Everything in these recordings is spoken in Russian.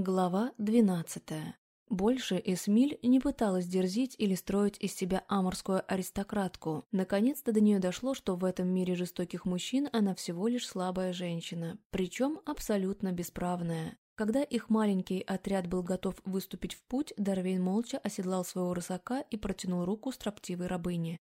Глава 12. Больше Эсмиль не пыталась дерзить или строить из себя аморскую аристократку. Наконец-то до нее дошло, что в этом мире жестоких мужчин она всего лишь слабая женщина, причем абсолютно бесправная. Когда их маленький отряд был готов выступить в путь, Дарвейн молча оседлал своего рысака и протянул руку строптивой рабыне.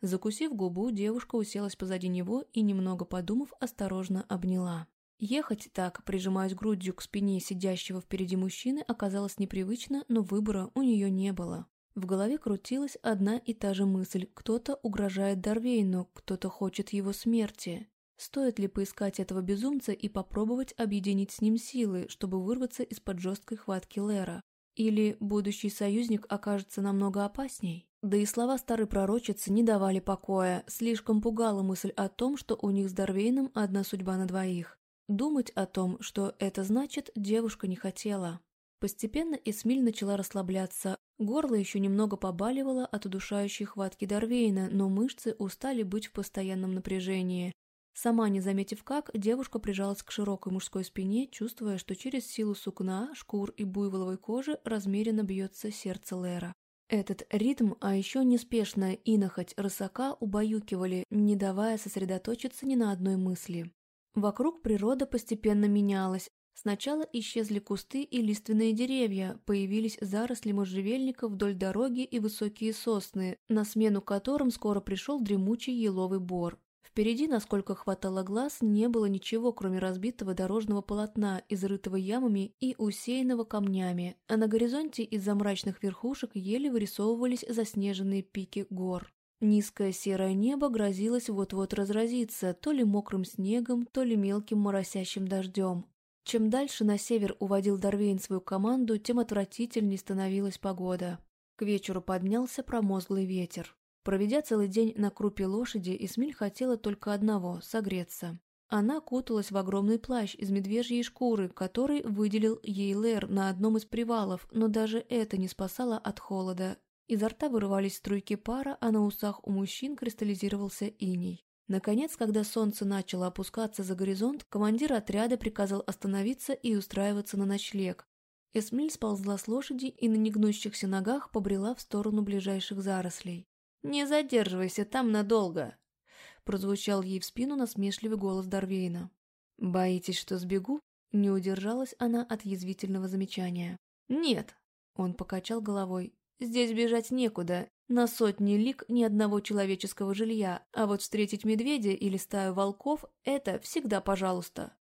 Закусив губу, девушка уселась позади него и, немного подумав, осторожно обняла. Ехать так, прижимаясь грудью к спине сидящего впереди мужчины, оказалось непривычно, но выбора у нее не было. В голове крутилась одна и та же мысль. Кто-то угрожает Дарвейну, кто-то хочет его смерти. Стоит ли поискать этого безумца и попробовать объединить с ним силы, чтобы вырваться из-под жесткой хватки Лера? Или будущий союзник окажется намного опасней? Да и слова старой пророчицы не давали покоя, слишком пугала мысль о том, что у них с Дарвейном одна судьба на двоих. Думать о том, что это значит, девушка не хотела. Постепенно Эсмиль начала расслабляться. Горло еще немного побаливало от удушающей хватки Дарвейна, но мышцы устали быть в постоянном напряжении. Сама не заметив как, девушка прижалась к широкой мужской спине, чувствуя, что через силу сукна, шкур и буйволовой кожи размеренно бьется сердце Лера. Этот ритм, а еще неспешная инохоть рысака убаюкивали, не давая сосредоточиться ни на одной мысли. Вокруг природа постепенно менялась. Сначала исчезли кусты и лиственные деревья, появились заросли можжевельника вдоль дороги и высокие сосны, на смену которым скоро пришел дремучий еловый бор. Впереди, насколько хватало глаз, не было ничего, кроме разбитого дорожного полотна, изрытого ямами и усеянного камнями, а на горизонте из-за мрачных верхушек еле вырисовывались заснеженные пики гор. Низкое серое небо грозилось вот-вот разразиться то ли мокрым снегом, то ли мелким моросящим дождем. Чем дальше на север уводил Дарвейн свою команду, тем отвратительней становилась погода. К вечеру поднялся промозглый ветер. Проведя целый день на крупе лошади, Исмиль хотела только одного – согреться. Она куталась в огромный плащ из медвежьей шкуры, который выделил ей Лэр на одном из привалов, но даже это не спасало от холода, Изо рта вырывались струйки пара, а на усах у мужчин кристаллизировался иней. Наконец, когда солнце начало опускаться за горизонт, командир отряда приказал остановиться и устраиваться на ночлег. Эсмиль сползла с лошади и на негнущихся ногах побрела в сторону ближайших зарослей. «Не задерживайся там надолго!» Прозвучал ей в спину насмешливый голос Дарвейна. «Боитесь, что сбегу?» Не удержалась она от язвительного замечания. «Нет!» Он покачал головой. Здесь бежать некуда, на сотни лик ни одного человеческого жилья, а вот встретить медведя или стаю волков – это всегда пожалуйста.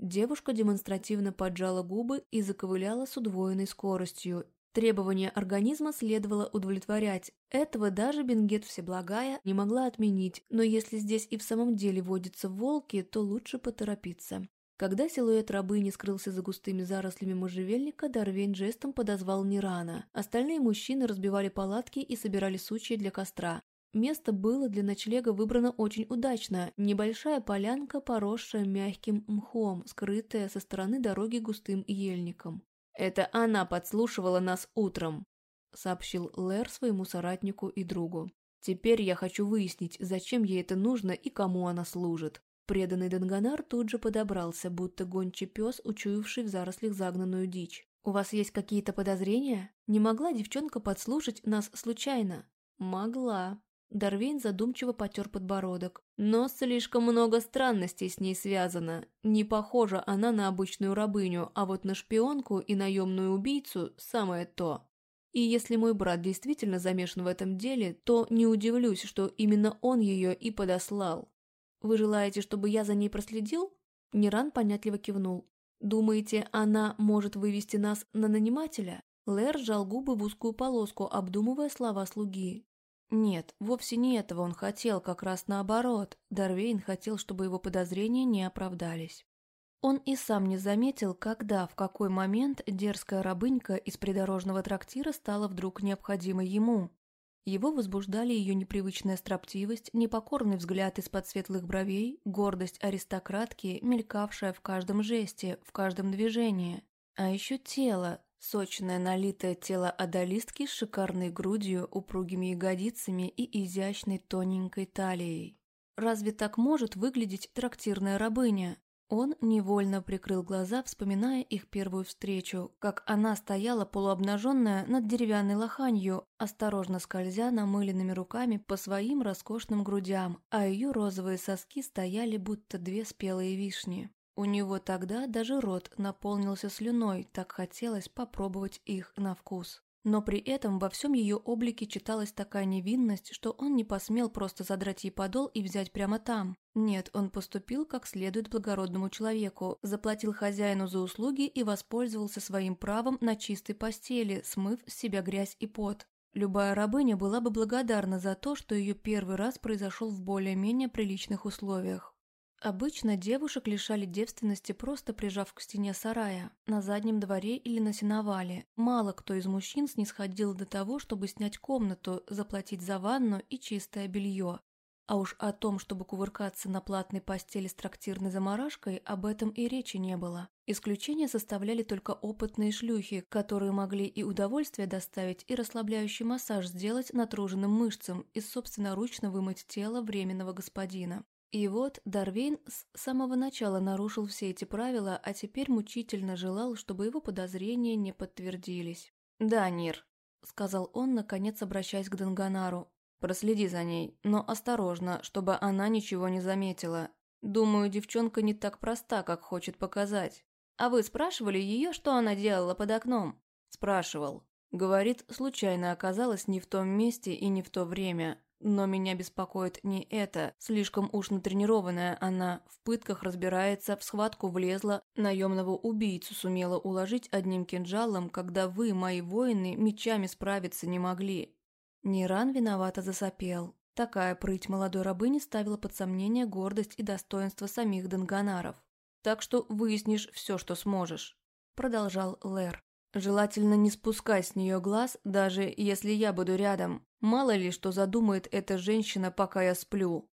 Девушка демонстративно поджала губы и заковыляла с удвоенной скоростью. Требования организма следовало удовлетворять. Этого даже Бенгет Всеблагая не могла отменить, но если здесь и в самом деле водятся волки, то лучше поторопиться. Когда силуэт рабыни скрылся за густыми зарослями можжевельника, Дарвейн жестом подозвал Нирана. Остальные мужчины разбивали палатки и собирали сучья для костра. Место было для ночлега выбрано очень удачно. Небольшая полянка, поросшая мягким мхом, скрытая со стороны дороги густым ельником. «Это она подслушивала нас утром», — сообщил Лэр своему соратнику и другу. «Теперь я хочу выяснить, зачем ей это нужно и кому она служит». Преданный Данганар тут же подобрался, будто гончий пес, учуявший в зарослях загнанную дичь. «У вас есть какие-то подозрения? Не могла девчонка подслушать нас случайно?» «Могла». Дарвейн задумчиво потер подбородок. «Но слишком много странностей с ней связано. Не похожа она на обычную рабыню, а вот на шпионку и наемную убийцу – самое то. И если мой брат действительно замешан в этом деле, то не удивлюсь, что именно он ее и подослал. Вы желаете, чтобы я за ней проследил?» Неран понятливо кивнул. «Думаете, она может вывести нас на нанимателя?» Лэр сжал губы в узкую полоску, обдумывая слова слуги. Нет, вовсе не этого он хотел, как раз наоборот. Дарвейн хотел, чтобы его подозрения не оправдались. Он и сам не заметил, когда, в какой момент дерзкая рабынька из придорожного трактира стала вдруг необходимой ему. Его возбуждали ее непривычная строптивость, непокорный взгляд из-под светлых бровей, гордость аристократки, мелькавшая в каждом жесте, в каждом движении. А еще тело, сочное налитое тело адалистки с шикарной грудью, упругими ягодицами и изящной тоненькой талией. Разве так может выглядеть трактирная рабыня? Он невольно прикрыл глаза, вспоминая их первую встречу, как она стояла полуобнаженная над деревянной лоханью, осторожно скользя намыленными руками по своим роскошным грудям, а ее розовые соски стояли будто две спелые вишни. У него тогда даже рот наполнился слюной, так хотелось попробовать их на вкус. Но при этом во всем ее облике читалась такая невинность, что он не посмел просто задрать ей подол и взять прямо там. Нет, он поступил как следует благородному человеку, заплатил хозяину за услуги и воспользовался своим правом на чистой постели, смыв с себя грязь и пот. Любая рабыня была бы благодарна за то, что ее первый раз произошел в более-менее приличных условиях. Обычно девушек лишали девственности, просто прижав к стене сарая, на заднем дворе или на сеновале. Мало кто из мужчин снисходил до того, чтобы снять комнату, заплатить за ванну и чистое белье. А уж о том, чтобы кувыркаться на платной постели с трактирной заморашкой, об этом и речи не было. Исключение составляли только опытные шлюхи, которые могли и удовольствие доставить, и расслабляющий массаж сделать натруженным мышцам и собственноручно вымыть тело временного господина. И вот Дарвейн с самого начала нарушил все эти правила, а теперь мучительно желал, чтобы его подозрения не подтвердились. «Да, Нир», — сказал он, наконец обращаясь к Данганару. «Проследи за ней, но осторожно, чтобы она ничего не заметила. Думаю, девчонка не так проста, как хочет показать. А вы спрашивали ее, что она делала под окном?» «Спрашивал. Говорит, случайно оказалась не в том месте и не в то время. Но меня беспокоит не это. Слишком уж натренированная она, в пытках разбирается, в схватку влезла, наемного убийцу сумела уложить одним кинжалом, когда вы, мои воины, мечами справиться не могли. Ниран виновато засопел. Такая прыть молодой рабыни ставила под сомнение гордость и достоинство самих Данганаров. «Так что выяснишь все, что сможешь», – продолжал Лэр. «Желательно не спускать с нее глаз, даже если я буду рядом. Мало ли, что задумает эта женщина, пока я сплю.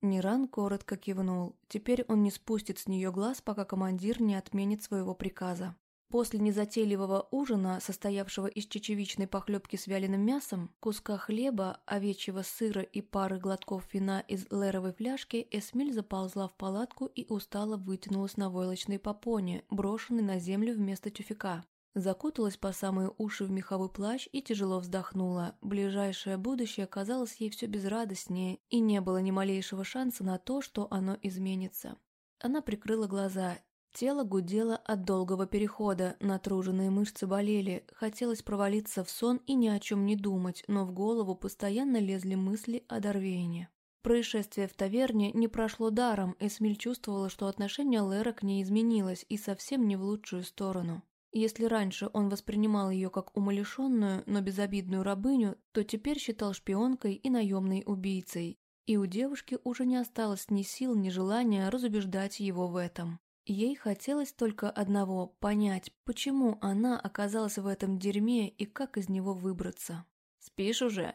Ниран коротко кивнул. Теперь он не спустит с нее глаз, пока командир не отменит своего приказа. После незатейливого ужина, состоявшего из чечевичной похлебки с вяленым мясом, куска хлеба, овечьего сыра и пары глотков вина из леровой фляжки, Эсмиль заползла в палатку и устало вытянулась на войлочной попоне, брошенной на землю вместо тюфяка. Закуталась по самые уши в меховой плащ и тяжело вздохнула. Ближайшее будущее казалось ей все безрадостнее, и не было ни малейшего шанса на то, что оно изменится. Она прикрыла глаза. Тело гудело от долгого перехода, натруженные мышцы болели, хотелось провалиться в сон и ни о чем не думать, но в голову постоянно лезли мысли о Дарвейне. Происшествие в таверне не прошло даром, Эсмиль чувствовала, что отношение Лера к ней изменилось и совсем не в лучшую сторону. Если раньше он воспринимал ее как умалишенную, но безобидную рабыню, то теперь считал шпионкой и наемной убийцей. И у девушки уже не осталось ни сил, ни желания разубеждать его в этом. Ей хотелось только одного – понять, почему она оказалась в этом дерьме и как из него выбраться. «Спишь уже?»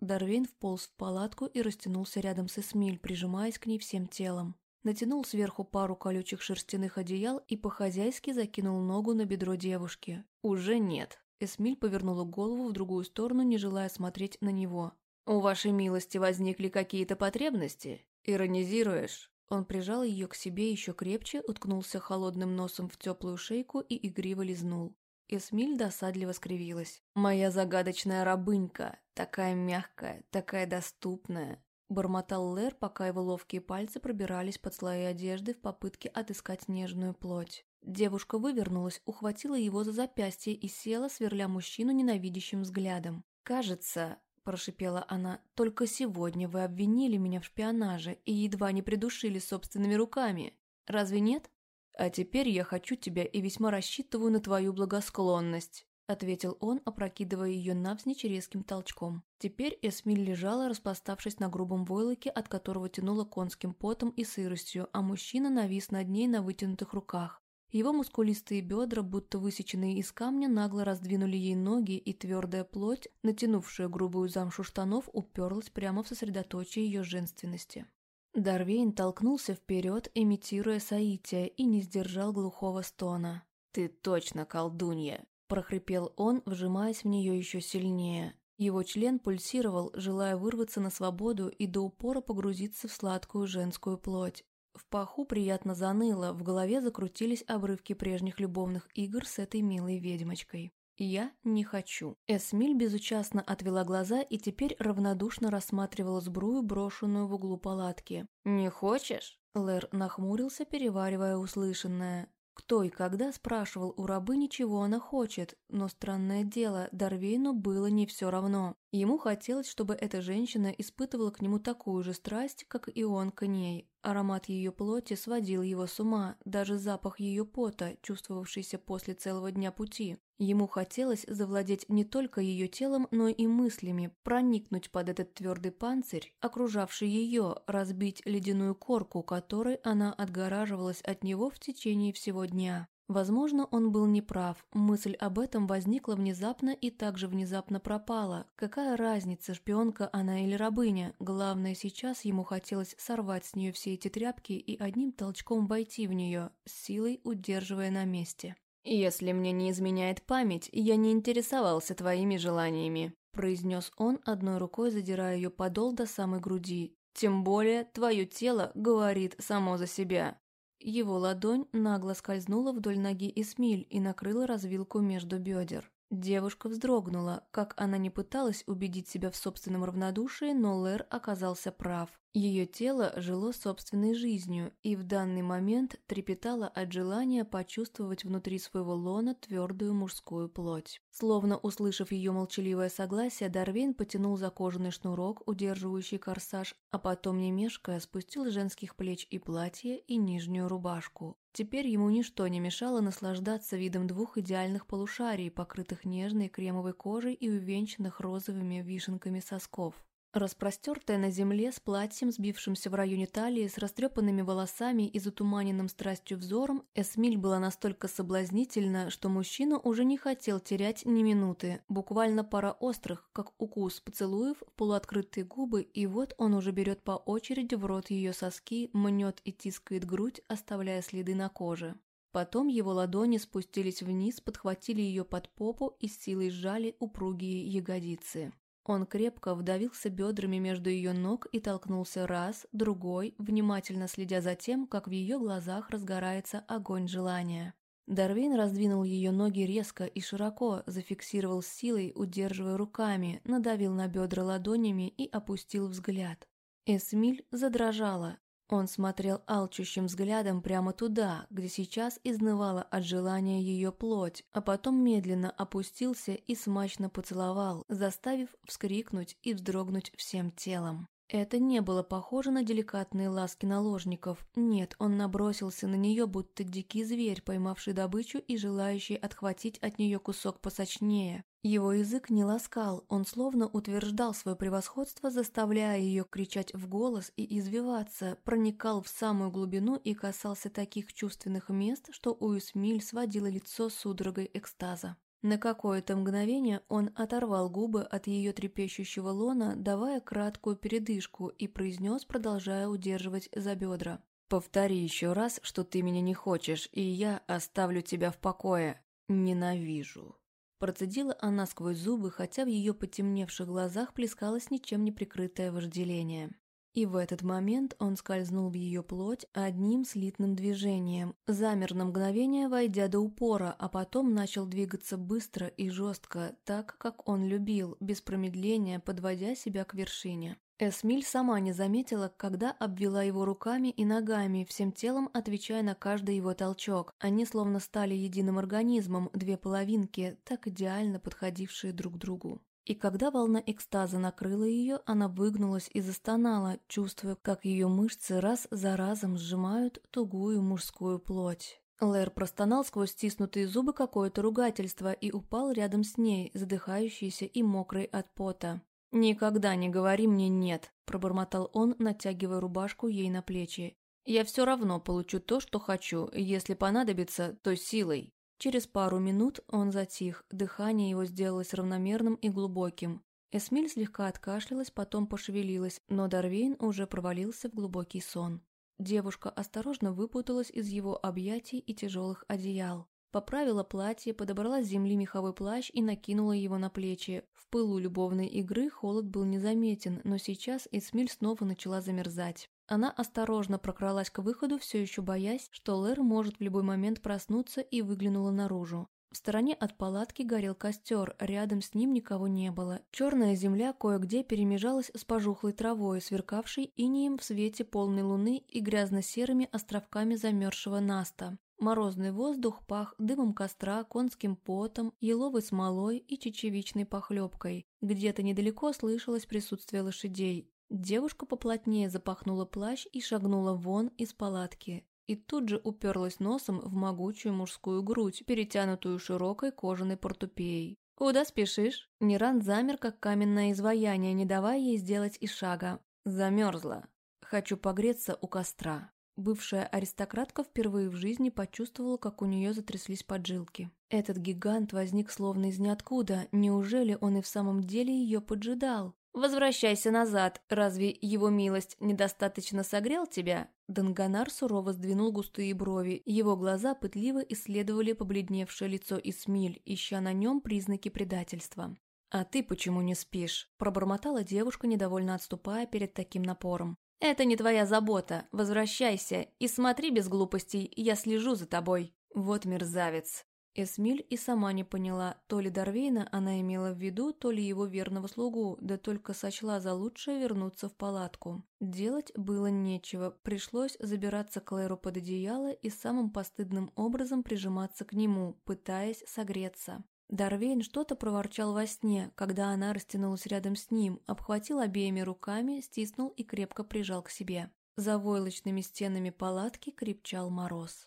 Дарвин вполз в палатку и растянулся рядом с Эсмиль, прижимаясь к ней всем телом натянул сверху пару колючих шерстяных одеял и по-хозяйски закинул ногу на бедро девушки. «Уже нет». Эсмиль повернула голову в другую сторону, не желая смотреть на него. «У вашей милости возникли какие-то потребности? Иронизируешь?» Он прижал ее к себе еще крепче, уткнулся холодным носом в теплую шейку и игриво лизнул. Эсмиль досадливо скривилась. «Моя загадочная рабынька, такая мягкая, такая доступная. Бормотал Лэр, пока его ловкие пальцы пробирались под слои одежды в попытке отыскать нежную плоть. Девушка вывернулась, ухватила его за запястье и села, сверля мужчину ненавидящим взглядом. «Кажется», – прошипела она, – «только сегодня вы обвинили меня в шпионаже и едва не придушили собственными руками. Разве нет? А теперь я хочу тебя и весьма рассчитываю на твою благосклонность». — ответил он, опрокидывая ее навзничь резким толчком. Теперь Эсмиль лежала, распластавшись на грубом войлоке, от которого тянуло конским потом и сыростью, а мужчина навис над ней на вытянутых руках. Его мускулистые бедра, будто высеченные из камня, нагло раздвинули ей ноги, и твердая плоть, натянувшая грубую замшу штанов, уперлась прямо в сосредоточие ее женственности. Дарвейн толкнулся вперед, имитируя соитие, и не сдержал глухого стона. «Ты точно колдунья!» Прохрипел он, вжимаясь в нее еще сильнее. Его член пульсировал, желая вырваться на свободу и до упора погрузиться в сладкую женскую плоть. В паху приятно заныло, в голове закрутились обрывки прежних любовных игр с этой милой ведьмочкой. «Я не хочу». Эсмиль безучастно отвела глаза и теперь равнодушно рассматривала сбрую, брошенную в углу палатки. «Не хочешь?» Лэр нахмурился, переваривая услышанное. Кто и когда спрашивал у рабы, чего она хочет, но странное дело, Дарвейну было не все равно. Ему хотелось, чтобы эта женщина испытывала к нему такую же страсть, как и он к ней. Аромат ее плоти сводил его с ума, даже запах ее пота, чувствовавшийся после целого дня пути. Ему хотелось завладеть не только ее телом, но и мыслями, проникнуть под этот твердый панцирь, окружавший ее, разбить ледяную корку, которой она отгораживалась от него в течение всего дня. Возможно, он был неправ, мысль об этом возникла внезапно и также внезапно пропала. Какая разница, шпионка она или рабыня? Главное, сейчас ему хотелось сорвать с нее все эти тряпки и одним толчком войти в нее, силой удерживая на месте. «Если мне не изменяет память, я не интересовался твоими желаниями», произнес он, одной рукой задирая ее подол до самой груди. «Тем более, твое тело говорит само за себя». Его ладонь нагло скользнула вдоль ноги Эсмиль и накрыла развилку между бедер. Девушка вздрогнула, как она не пыталась убедить себя в собственном равнодушии, но Лэр оказался прав. Ее тело жило собственной жизнью и в данный момент трепетало от желания почувствовать внутри своего лона твердую мужскую плоть. Словно услышав ее молчаливое согласие, Дарвейн потянул за кожаный шнурок, удерживающий корсаж, а потом, не мешкая, спустил женских плеч и платье, и нижнюю рубашку. Теперь ему ничто не мешало наслаждаться видом двух идеальных полушарий, покрытых нежной кремовой кожей и увенчанных розовыми вишенками сосков. Распростертая на земле, с платьем, сбившимся в районе талии, с растрепанными волосами и затуманенным страстью взором, Эсмиль была настолько соблазнительна, что мужчина уже не хотел терять ни минуты. Буквально пара острых, как укус поцелуев, полуоткрытые губы, и вот он уже берет по очереди в рот ее соски, мнет и тискает грудь, оставляя следы на коже. Потом его ладони спустились вниз, подхватили ее под попу и с силой сжали упругие ягодицы. Он крепко вдавился бедрами между ее ног и толкнулся раз, другой, внимательно следя за тем, как в ее глазах разгорается огонь желания. Дарвин раздвинул ее ноги резко и широко, зафиксировал силой, удерживая руками, надавил на бедра ладонями и опустил взгляд. Эсмиль задрожала, он смотрел алчущим взглядом прямо туда, где сейчас изнывала от желания ее плоть, а потом медленно опустился и смачно поцеловал, заставив вскрикнуть и вздрогнуть всем телом. Это не было похоже на деликатные ласки наложников. Нет, он набросился на нее, будто дикий зверь, поймавший добычу и желающий отхватить от нее кусок посочнее. Его язык не ласкал, он словно утверждал свое превосходство, заставляя ее кричать в голос и извиваться, проникал в самую глубину и касался таких чувственных мест, что у Эсмиль сводило лицо судорогой экстаза. На какое-то мгновение он оторвал губы от ее трепещущего лона, давая краткую передышку, и произнес, продолжая удерживать за бедра. «Повтори еще раз, что ты меня не хочешь, и я оставлю тебя в покое. Ненавижу». Процедила она сквозь зубы, хотя в ее потемневших глазах плескалось ничем не прикрытое вожделение. И в этот момент он скользнул в ее плоть одним слитным движением, замер на мгновение, войдя до упора, а потом начал двигаться быстро и жестко, так, как он любил, без промедления, подводя себя к вершине. Эсмиль сама не заметила, когда обвела его руками и ногами, всем телом отвечая на каждый его толчок. Они словно стали единым организмом, две половинки, так идеально подходившие друг другу. И когда волна экстаза накрыла ее, она выгнулась и застонала, чувствуя, как ее мышцы раз за разом сжимают тугую мужскую плоть. Лэр простонал сквозь стиснутые зубы какое-то ругательство и упал рядом с ней, задыхающийся и мокрый от пота. «Никогда не говори мне «нет», – пробормотал он, натягивая рубашку ей на плечи. «Я все равно получу то, что хочу, если понадобится, то силой». Через пару минут он затих, дыхание его сделалось равномерным и глубоким. Эсмиль слегка откашлялась, потом пошевелилась, но Дарвейн уже провалился в глубокий сон. Девушка осторожно выпуталась из его объятий и тяжелых одеял. Поправила платье, подобрала с земли меховой плащ и накинула его на плечи. В пылу любовной игры холод был незаметен, но сейчас Эсмиль снова начала замерзать. она осторожно прокралась к выходу, все еще боясь, что Лэр может в любой момент проснуться и выглянула наружу. В стороне от палатки горел костер, рядом с ним никого не было. Черная земля кое-где перемежалась с пожухлой травой, сверкавшей инеем в свете полной луны и грязно-серыми островками замерзшего наста. Морозный воздух пах дымом костра, конским потом, еловой смолой и чечевичной похлебкой. Где-то недалеко слышалось присутствие лошадей. Девушка поплотнее запахнула плащ и шагнула вон из палатки и тут же уперлась носом в могучую мужскую грудь, перетянутую широкой кожаной портупеей. «Куда спешишь?» Неран замер, как каменное изваяние, не давая ей сделать и шага. Замерзла. Хочу погреться у костра. Бывшая аристократка впервые в жизни почувствовала, как у нее затряслись поджилки. Этот гигант возник словно из ниоткуда. Неужели он и в самом деле ее поджидал? «Возвращайся назад. Разве его милость недостаточно согрел тебя?» Данганар сурово сдвинул густые брови. Его глаза пытливо исследовали побледневшее лицо Исмиль, ища на нем признаки предательства. «А ты почему не спишь?» – пробормотала девушка, недовольно отступая перед таким напором. «Это не твоя забота. Возвращайся и смотри без глупостей, я слежу за тобой». «Вот мерзавец. Эсмиль и сама не поняла, то ли Дарвейна она имела в виду, то ли его верного слугу, да только сочла за лучшее вернуться в палатку. Делать было нечего, пришлось забираться Клэру под одеяло и самым постыдным образом прижиматься к нему, пытаясь согреться. Дарвейн что-то проворчал во сне, когда она растянулась рядом с ним, обхватил обеими руками, стиснул и крепко прижал к себе. За войлочными стенами палатки крепчал мороз.